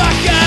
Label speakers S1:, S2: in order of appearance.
S1: fuck up.